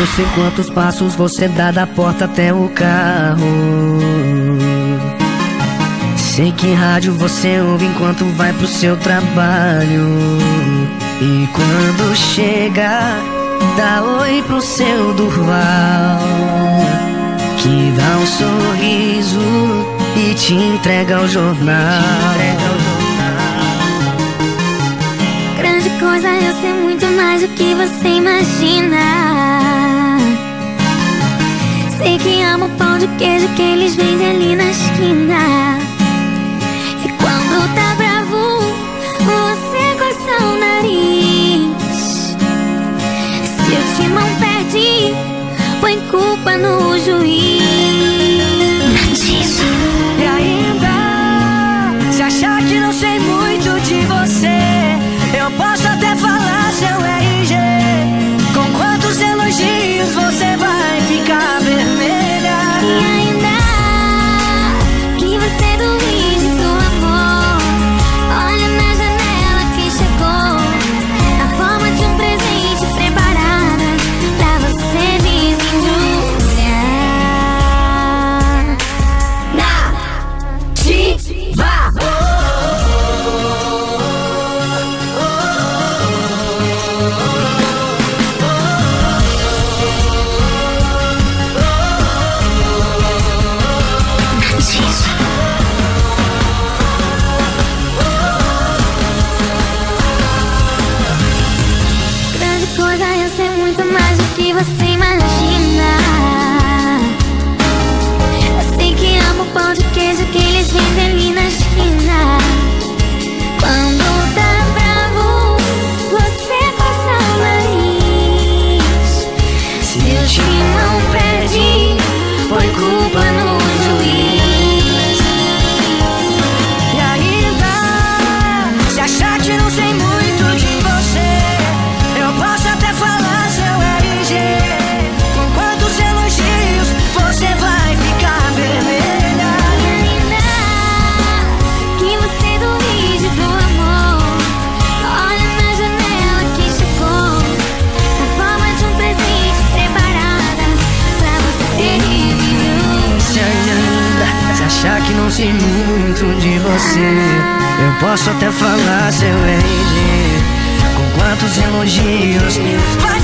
Eu sei quantos passos você dá da porta até o carro. Sei que rádio você ouve enquanto vai pro seu trabalho. E quando chega, dá oi pro seu Durval. Que dá um sorriso e te entrega o jornal. Grande coisa é eu ser muito mais do que você imagina. Queijo que eles vendem ali na esquina. E quando tá bravo, você coça o nariz. Se o timão perde, põe culpa no juiz. Mais achar que não sei muito de você, eu posso até falar seu RG. Com quantos elogios vai